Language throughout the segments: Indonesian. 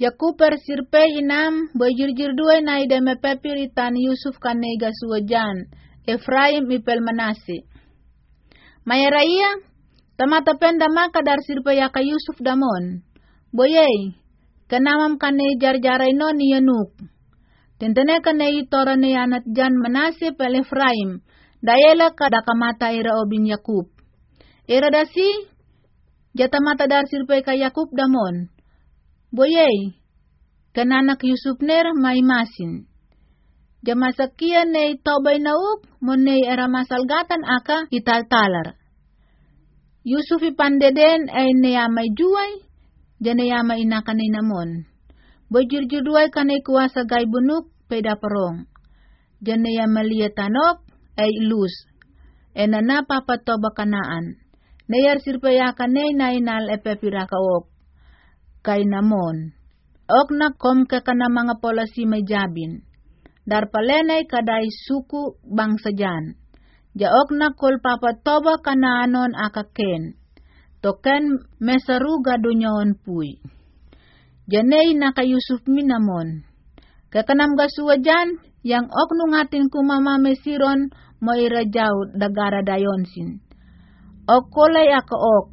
Yakuper sirpe inam bojirjir dua na ide mepepir itan Yusuf kanega suwajan, Efraim ipel manasi. Mayaraya, tamata penda maka dar sirpe yaka Yusuf damon. Boyei, kenamam kane jar-jarai non yanuk. Tentene kane itora ne jan manasi pel Efraim, dayela kada kamata ira obin Yakub. Ira dasi, jata mata dar sirpe ka Yakub damon. Boyei, kananak Yusuf ner may masin. Jamasakia ne tobay nauk, mo ne era masalgatan aka italtalar. Yusuf ipandeden ay neyamay juway, janeyamay inakanay namon. Bojurjuduay kanay kuwasa gay bunuk, peda parong. Janeyamaliya tanok, ay lus. Enana papatoba kanaan. Nayar sirpaya kanay na inal epepira kaok kay namon. Ok na kom ka kana mga polasi. Dar palenay kaday suku jan. Jaok na kol papatoba kanaanon akaken. Token mesaruga dunyaon puy. Janay naka Yusuf minamon. Kakanam gasuwa jan, yang ok nungatin kumama mesiron mo irajaw dagara dayonsin. Ok kolay ako ok.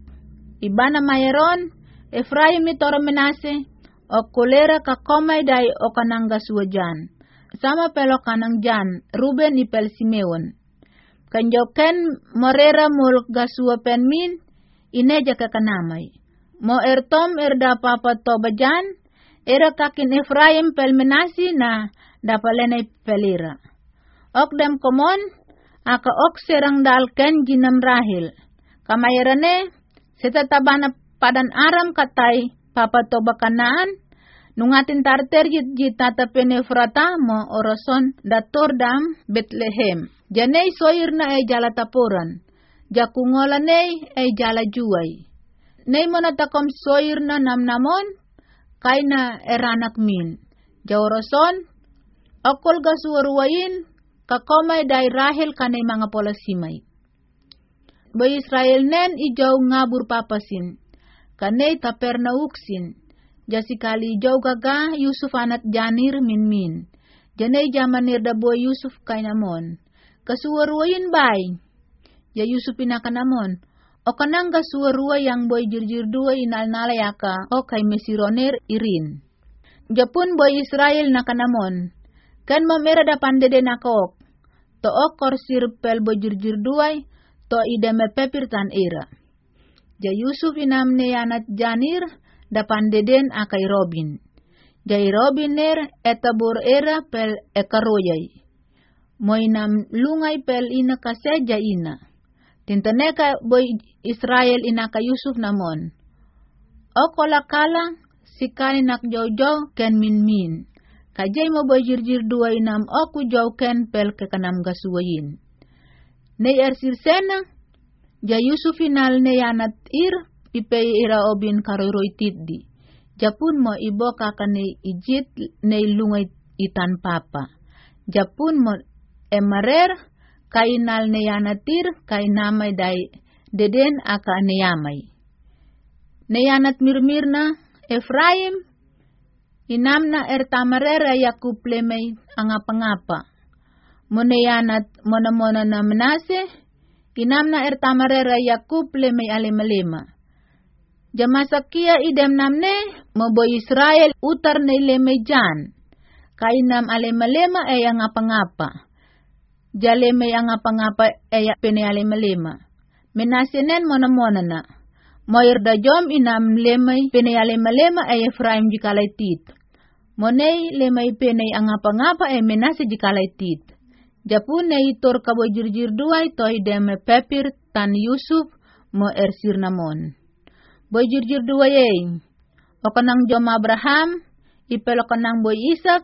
Iba na mayeron, Efraim itoro menase, o kolera ka komay day o kanang gaswajan. Sama pelo kanang jan, Ruben ipel Simeon. Kanjoken morera mul gaswa penmin, ineja ka kanamay. Mo ertom erda papa tobajan, era kakin Efraim pel menasi na dapalenay pelira. Ok dem komon, aka ok serang dalken jinam rahil. Kamayarane, setatabana padan aram katay papatoba kanaan, nungatin tarter jit jit tata penefrata mo orason dator dam Bethlehem. Janay soir na ay jala tapuran, jakungola nay ay jala juway. Nay mo natakom soir na namnamon, kay na eranak min. Jawrason, akol gasuwaruwain, kakomay day rahel kanay mga polasimay. Ba Israel nen ijaw ngabur papasin, kanay taper na uksin. Jasikali gaga Yusuf anat janir min min. Janay jamanir da boy Yusuf kay namon. Kasuwaruayin bay. Ya Yusuf pinakanamon. O kanang kasuwarua yang boy jirjir dua inalnala yaka o kay mesironer irin. Japun boy Israel nakanamon. Kan mamera da pandede nakok. To o korsir pel boy jirjir duay to idame pepir tan era. Ja Yusuf inamne yanat janir da pandeden akai Robin. Jai Robin ner etabur era pel ekaroyay. Moinam lungay pel ina kase ina. Tintaneka boy Israel ina ka Yusuf namon. O kolakala si nak jojo ken min min. Kajay mo boy jirjir dua inam oku jaw ken pel ke kanam gasuwayin. Nei ersir sena, ja Yusuf inal ne yanat ir ipe ira obin karoy tiddi. Japun mo ibo kakane ijit ne lungay itan papa. Japun mo emarer kainal ne yanatir kay namay day deden aka ne yamay. Ne yanat mirmirna Efraim inamna er tamarera Yakub lemay angapa-ngapa. Muneyanat mona-mona na menase inamna er tamarera Yakub lemay alema-lema. Jamasakia idem namne mobo Israel utar na lemay jan. Kainam alema-lema ay angapa-ngapa jale may anga pangapa eya pene malema. Menasenen mona mona na. Moir da jom inam lemay pene malema ay Efraim jikalay tit. Monay lemay pene anga pangapa ay menase jikalay tit. Japun na itor kabo jirjir duay toy deme pepir tan Yusuf mo ersir namon. Boy jirjir duay ay. O kanang jom Abraham, ipelo kanang boy Isaac,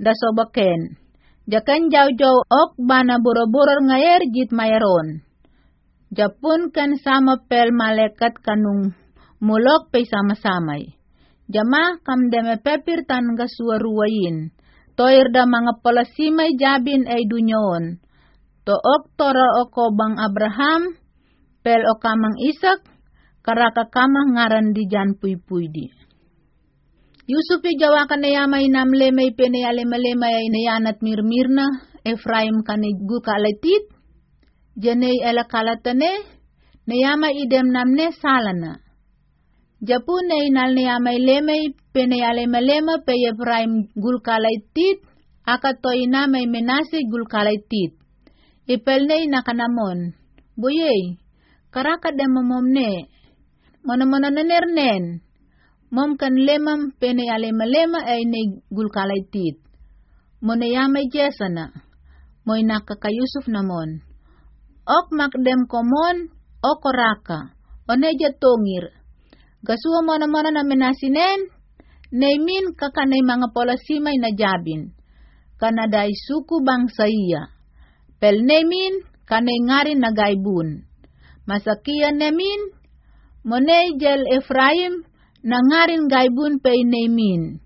da sobaken. Jakan jau jau ok bana boro-boror ngayer jit mayeron. Japun kan sama pel malaikat kanung mulok pe sama-samay. Jama kam deme pepir tan gasuwaruwayin. Toir da mga palasimay jabin ay dunyon. To ok tora oko bang Abraham, pel o kamang Isak, karaka kamang ngaran di jan puy-puy di. Yusuf jawa kane yama inam leme pene ya lema lema ya ine yanat mir mirna Efraim kane guka letit jene ela kalatane ne yama idem namne salana. Japu ne inal ne yama leme pene ya lema lema pe Efraim gulka letit aka to inama menase gulka letit. Ipel ne inakanamon. Buyei, karaka demomomne. Mana-mana nener nen mom kan lemam pene ya lema lema ay ne gulkalay tit. Mone yamay jesana, moy nakaka Yusuf namon. Ok makdem komon, o koraka, o neja tongir. Gasuwa mo na na menasinen, naimin kakanay mga polasimay na jabin. Kanaday suku bangsa iya. Pel nemin kanay ngarin na gaibun. Masakian nemin, monay jel Efraim, nangarin gaibun pe nemin.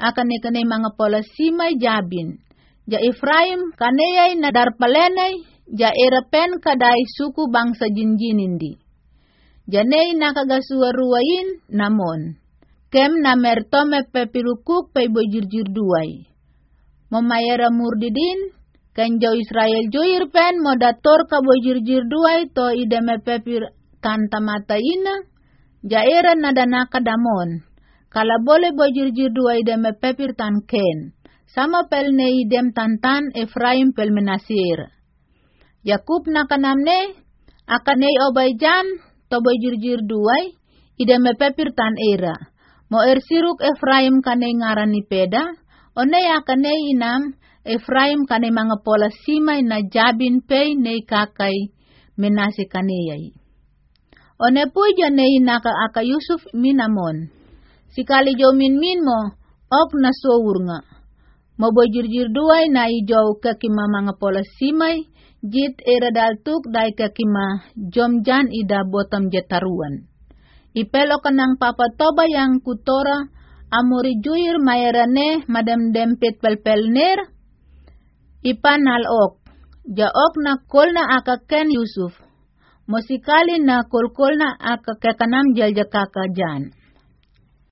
Akan kanay mga polasimay jabin. Ja Efraim kanayay na darpalenay, ja erapen kaday suku bangsa jinjinindi. Janay nakagasuwaruwain namon. Kem na mertome pepirukuk pe bojirjir duay. Mamayara murdidin, kan jo Israel joir pen modator ka bojirjir duay to ideme pepir tantamata ina, jaira nadanaka damon. Kala boleh bojur-jur dua idem pepir tan ken. Sama pel ne idem tantan Efraim pel menasir. Yakub nakanamne akan ne obaijan to bojur-jur dua idem pepir tan era. Mo ersiruk Efraim kane ngarani peda. One akan ne inam Efraim kane mga pola simay na jabin pay ne kakai menasi kaneyai. One puja nei naka aka Yusuf minamon. Sikali jo min mo, ok na sowur nga. Mo bojirjir duay na ijo kakima mga pola simay, jit era daltuk dai kakima jomjan ida botam jetaruan. Ipelo kanang papatoba yang kutora amuri juir mayarane madam dempet pelpelner, ipan al ok. Ja ok na kol na akaken Yusuf, Musikali na kulkul na akakekanam jalja kakajan.